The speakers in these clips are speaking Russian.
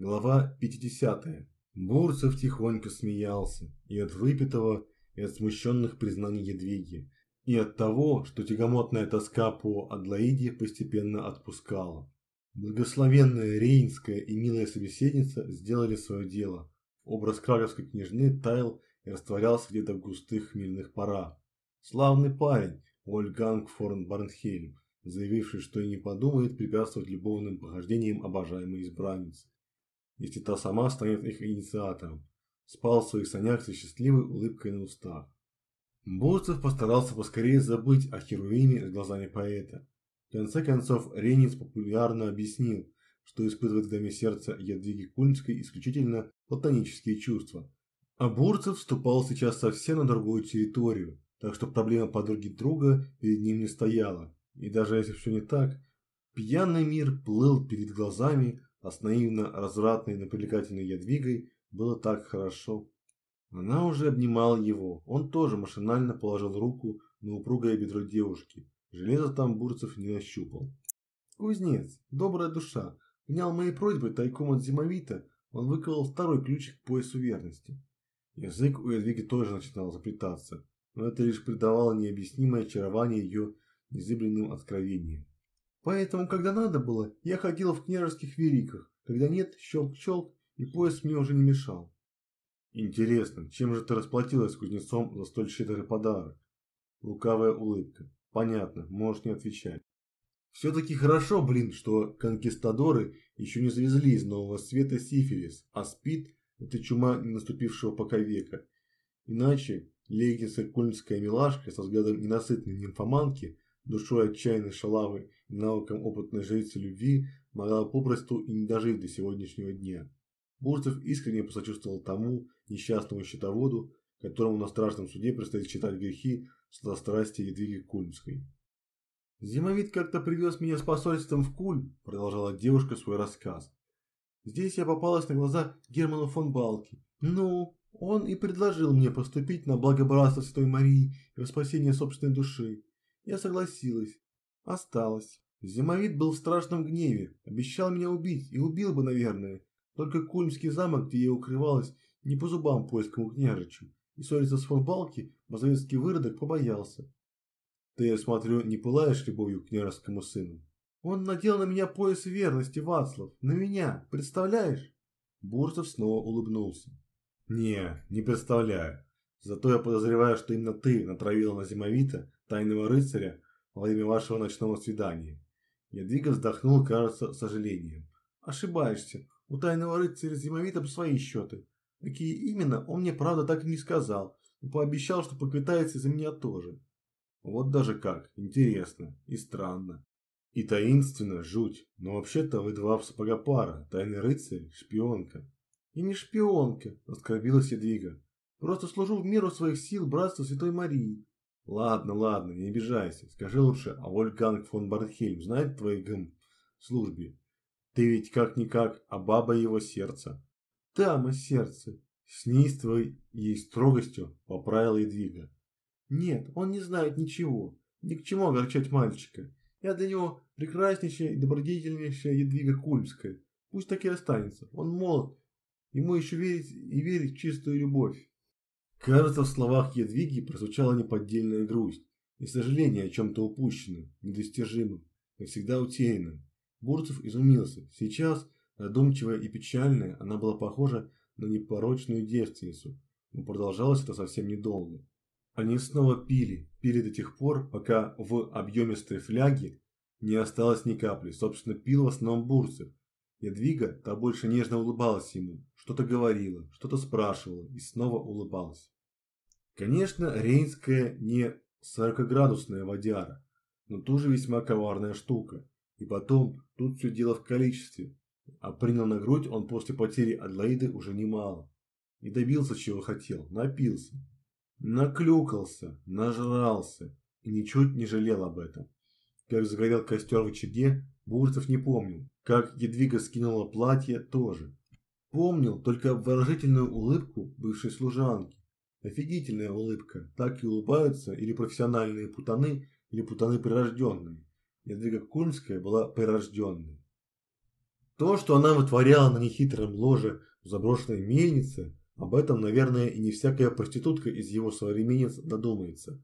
Глава 50. Бурцев тихонько смеялся и от выпитого, и от смущенных признаний Едвиги, и от того, что тягомотная тоска по Адлоиде постепенно отпускала. Благословенная Рейнская и милая собеседница сделали свое дело. Образ краковской княжны таял и растворялся где-то в густых хмельных парах. Славный парень, Ольганг форн Барнхельм, заявивший, что и не подумает препятствовать любовным похождениям обожаемой избранницы если та сама станет их инициатором, спал в своих санях со счастливой улыбкой на устах. Бурцев постарался поскорее забыть о Херувиме с глазами поэта. В конце концов, Ренец популярно объяснил, что испытывает в доме сердца Ядвиги Кульмской исключительно платонические чувства. А Бурцев вступал сейчас совсем на другую территорию, так что проблема подруги друга перед ним не стояла. И даже если все не так, пьяный мир плыл перед глазами, а с наивно развратной, но привлекательной Ядвигой было так хорошо. Она уже обнимала его, он тоже машинально положил руку на упругое бедро девушки. Железо там Бурцев не нащупал. Кузнец, добрая душа, внял мои просьбы тайком от Зимовита, он выковал второй ключик к поясу верности. Язык у Ядвиги тоже начинал заплетаться, но это лишь придавало необъяснимое очарование ее незыблемым откровениям. Поэтому, когда надо было, я ходила в княжеских вериках, когда нет, щелк-щелк, и пояс мне уже не мешал. Интересно, чем же ты расплатилась с кузнецом за столь щедрый подарок? Лукавая улыбка. Понятно, можешь не отвечать. Все-таки хорошо, блин, что конкистадоры еще не завезли из нового света сифилис, а спит – это чума не наступившего пока века. Иначе леггинская кульмская милашка со взглядом ненасытной нимфоманки – душой отчаянной шалавы и навыком опытной жрицы любви могла попросту и не дожить до сегодняшнего дня. Бурцев искренне посочувствовал тому несчастному счетоводу, которому на страшном суде предстоит читать грехи сладострастия Едвиги Кульмской. «Зимовид как-то привез меня с посольством в Куль», – продолжала девушка свой рассказ. «Здесь я попалась на глаза Герману фон Балки. Ну, он и предложил мне поступить на благо братства Святой Марии и во спасение собственной души. Я согласилась. Осталась. Зимовид был в страшном гневе, обещал меня убить и убил бы, наверное. Только Кульмский замок, где я укрывалась, не по зубам польскому княжичу, и ссориться с фон Балки мазовецкий выродок побоялся. Ты, я смотрю, не пылаешь любовью к княжескому сыну. Он надел на меня пояс верности, Вацлав, на меня, представляешь? Бурцев снова улыбнулся. Не, не представляю. Зато я подозреваю, что именно ты натравила на Зимовита тайного рыцаря во время вашего ночного свидания. Ядвига вздохнул, кажется, сожалением. Ошибаешься. У тайного рыцаря Зимовита свои счеты. Какие именно, он мне правда так и не сказал, но пообещал, что поквитается за меня тоже. Вот даже как, интересно и странно. И таинственно, жуть, но вообще-то вы два сапога пара, тайный рыцарь, шпионка. И не шпионка, оскорбилась Едвига. Просто служу в меру своих сил братству Святой Марии. Ладно, ладно, не обижайся. Скажи лучше, а Вольфганг фон Барнхельм знает твои гм службе? Ты ведь как-никак, а баба его сердца. Дама сердце. С неистовой ей строгостью поправила Едвига. Нет, он не знает ничего. Ни к чему огорчать мальчика. Я для него прекраснейшая и добродетельнейшая Едвига Кульмская. Пусть так и останется. Он молод. Ему еще верить и верить в чистую любовь. Кажется, в словах Едвиги прозвучала неподдельная грусть и сожаление о чем-то упущенном, недостижимом, навсегда утерянном. Бурцев изумился. Сейчас, задумчивая и печальная, она была похожа на непорочную девственницу, но продолжалось это совсем недолго. Они снова пили, пили до тех пор, пока в объемистой фляге не осталось ни капли. Собственно, пил в основном Бурцев. Ядвига, та больше нежно улыбалась ему, что-то говорила, что-то спрашивала и снова улыбалась. Конечно, Рейнская не сорокоградусная водяра, но тоже весьма коварная штука. И потом, тут все дело в количестве, а принял на грудь он после потери Адлоиды уже немало. И добился чего хотел, напился. Наклюкался, нажрался и ничуть не жалел об этом. Как загорел костер в очаге, Бурцев не помнил. Как Едвига скинула платье, тоже. Помнил только обворожительную улыбку бывшей служанки. Офигительная улыбка. Так и улыбаются или профессиональные путаны, или путаны прирожденные. Ядвига Кульмская была прирожденной. То, что она вытворяла на нехитром ложе в заброшенной мельнице, об этом, наверное, и не всякая проститутка из его современниц додумается.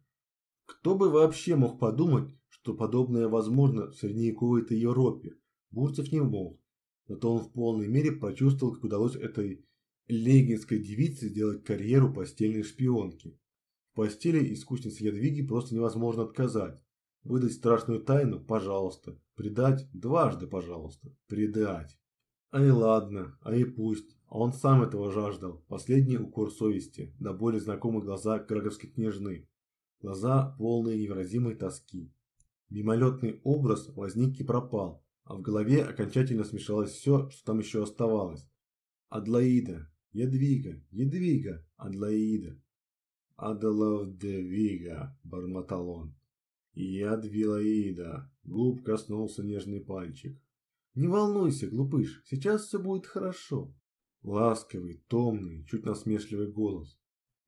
Кто бы вообще мог подумать, что подобное возможно в средневековой-то Европе? Бурцев не мог. Зато он в полной мере почувствовал, как удалось этой легинской девице сделать карьеру постельной шпионки. В постели искуснице Ядвиги просто невозможно отказать. Выдать страшную тайну – пожалуйста. Предать – дважды, пожалуйста. Предать. Ай ладно, а и пусть. А он сам этого жаждал. Последний укор совести, до боли знакомые глаза краковской княжны. Глаза полные невыразимой тоски. Мимолетный образ возник и пропал, а в голове окончательно смешалось все, что там еще оставалось. Адлаида, Ядвига, Ядвига, Адлаида. Аделавдевига, бормотал он. Ядвилаида, губ коснулся нежный пальчик. Не волнуйся, глупыш, сейчас все будет хорошо. Ласковый, томный, чуть насмешливый голос.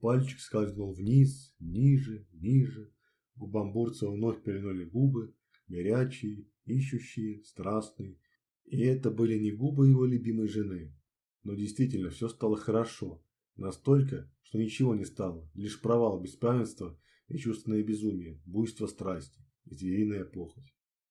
Пальчик скользнул вниз, ниже, ниже. Губам Бурцева вновь перенули губы, горячие, ищущие, страстные. И это были не губы его любимой жены. Но действительно, все стало хорошо. Настолько, что ничего не стало, лишь провал беспамятства и чувственное безумие, буйство страсти, звериная похоть.